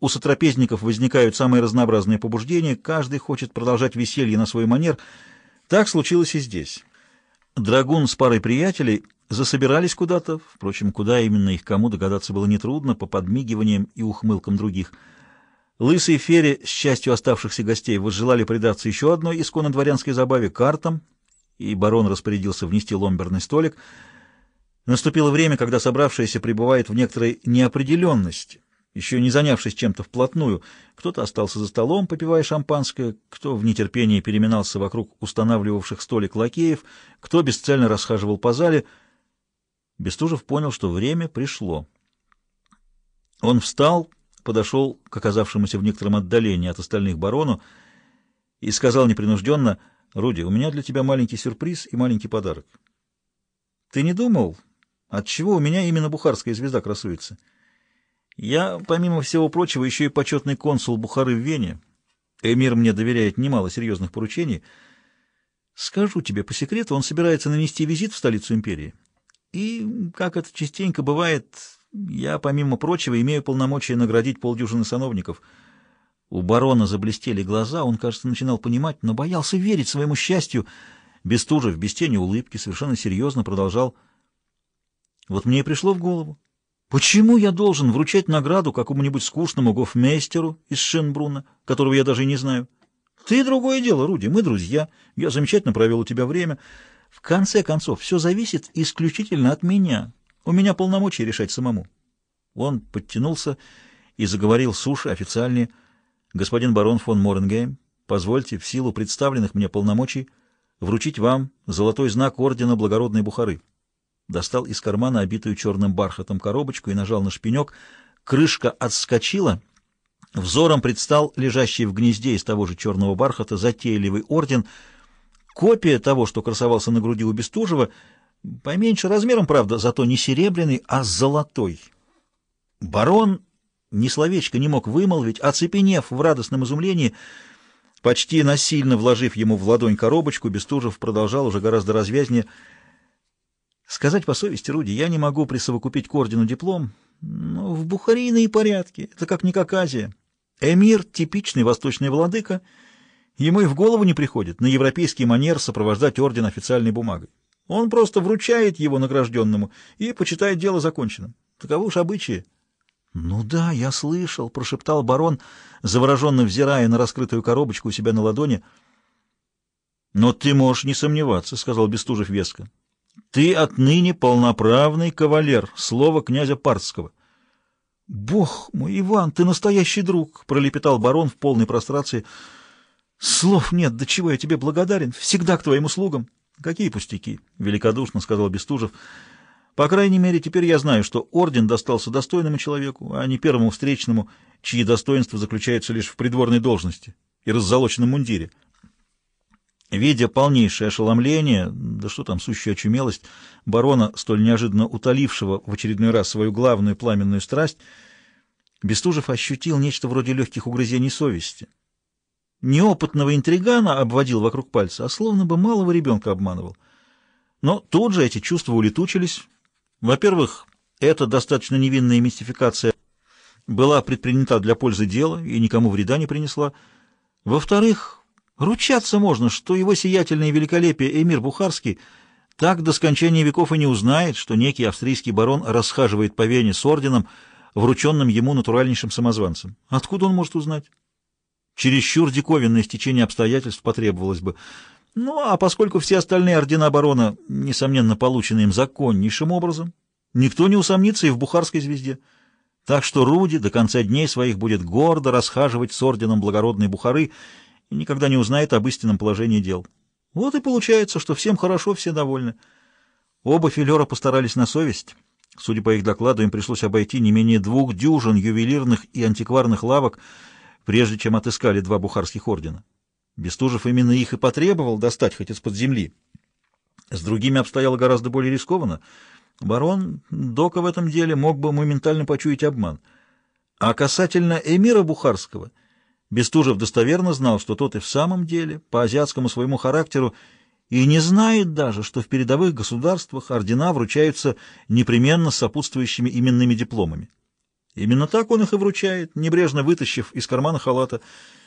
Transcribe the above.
У сотрапезников возникают самые разнообразные побуждения, каждый хочет продолжать веселье на свой манер. Так случилось и здесь. Драгун с парой приятелей засобирались куда-то, впрочем, куда именно их кому догадаться было нетрудно, по подмигиваниям и ухмылкам других. Лысый Ферри с частью оставшихся гостей возжелали предаться еще одной исконно дворянской забаве — картам, и барон распорядился внести ломберный столик. Наступило время, когда собравшиеся пребывает в некоторой неопределенности — еще не занявшись чем-то вплотную. Кто-то остался за столом, попивая шампанское, кто в нетерпении переминался вокруг устанавливавших столик лакеев, кто бесцельно расхаживал по зале. Бестужев понял, что время пришло. Он встал, подошел к оказавшемуся в некотором отдалении от остальных барону и сказал непринужденно, «Руди, у меня для тебя маленький сюрприз и маленький подарок. Ты не думал, от чего у меня именно бухарская звезда красуется?» Я, помимо всего прочего, еще и почетный консул Бухары в Вене. Эмир мне доверяет немало серьезных поручений. Скажу тебе по секрету, он собирается нанести визит в столицу империи. И, как это частенько бывает, я, помимо прочего, имею полномочия наградить полдюжины сановников. У барона заблестели глаза, он, кажется, начинал понимать, но боялся верить своему счастью. Бестужев, без тени улыбки, совершенно серьезно продолжал. Вот мне и пришло в голову. Почему я должен вручать награду какому-нибудь скучному гофмейстеру из Шенбруна, которого я даже и не знаю? Ты другое дело, Руди, мы друзья. Я замечательно провел у тебя время. В конце концов, все зависит исключительно от меня. У меня полномочия решать самому. Он подтянулся и заговорил суши официальнее. Господин барон фон Моренгейм, позвольте в силу представленных мне полномочий вручить вам золотой знак ордена благородной Бухары достал из кармана обитую черным бархатом коробочку и нажал на шпинек. Крышка отскочила. Взором предстал лежащий в гнезде из того же черного бархата затейливый орден. Копия того, что красовался на груди у Бестужева, поменьше размером, правда, зато не серебряный, а золотой. Барон ни словечко не мог вымолвить, оцепенев в радостном изумлении, почти насильно вложив ему в ладонь коробочку, Бестужев продолжал уже гораздо развязнее — Сказать по совести, Руди, я не могу присовокупить к ордену диплом, но в бухарийные порядки, это как-никак Азия. Эмир — типичный восточный владыка, ему и в голову не приходит на европейский манер сопровождать орден официальной бумагой. Он просто вручает его награжденному и почитает дело законченным. Таковы уж обычаи. — Ну да, я слышал, — прошептал барон, завороженно взирая на раскрытую коробочку у себя на ладони. — Но ты можешь не сомневаться, — сказал Бестужев веско. Ты отныне полноправный кавалер, слово князя Парцкого. — Бог мой, Иван, ты настоящий друг! — пролепетал барон в полной прострации. — Слов нет, до чего я тебе благодарен, всегда к твоим услугам. — Какие пустяки! — великодушно сказал Бестужев. — По крайней мере, теперь я знаю, что орден достался достойному человеку, а не первому встречному, чьи достоинства заключаются лишь в придворной должности и раззолоченном мундире. Видя полнейшее ошеломление, да что там, сущая очумелость, барона, столь неожиданно утолившего в очередной раз свою главную пламенную страсть, Бестужев ощутил нечто вроде легких угрызений совести. Неопытного интригана обводил вокруг пальца, а словно бы малого ребенка обманывал. Но тут же эти чувства улетучились. Во-первых, эта достаточно невинная мистификация была предпринята для пользы дела и никому вреда не принесла. Во-вторых, Ручаться можно, что его сиятельное великолепие эмир Бухарский так до скончания веков и не узнает, что некий австрийский барон расхаживает по Вене с орденом, врученным ему натуральнейшим самозванцем. Откуда он может узнать? Чересчур диковинное стечение обстоятельств потребовалось бы. Ну, а поскольку все остальные ордена барона, несомненно, получены им законнейшим образом, никто не усомнится и в бухарской звезде. Так что Руди до конца дней своих будет гордо расхаживать с орденом благородной Бухары и никогда не узнает об истинном положении дел. Вот и получается, что всем хорошо, все довольны. Оба филера постарались на совесть. Судя по их докладу, им пришлось обойти не менее двух дюжин ювелирных и антикварных лавок, прежде чем отыскали два бухарских ордена. Бестужев именно их и потребовал достать хоть из-под земли. С другими обстояло гораздо более рискованно. Барон Дока в этом деле мог бы моментально почуять обман. А касательно эмира Бухарского — Бестужев достоверно знал, что тот и в самом деле, по азиатскому своему характеру, и не знает даже, что в передовых государствах ордена вручаются непременно сопутствующими именными дипломами. Именно так он их и вручает, небрежно вытащив из кармана халата.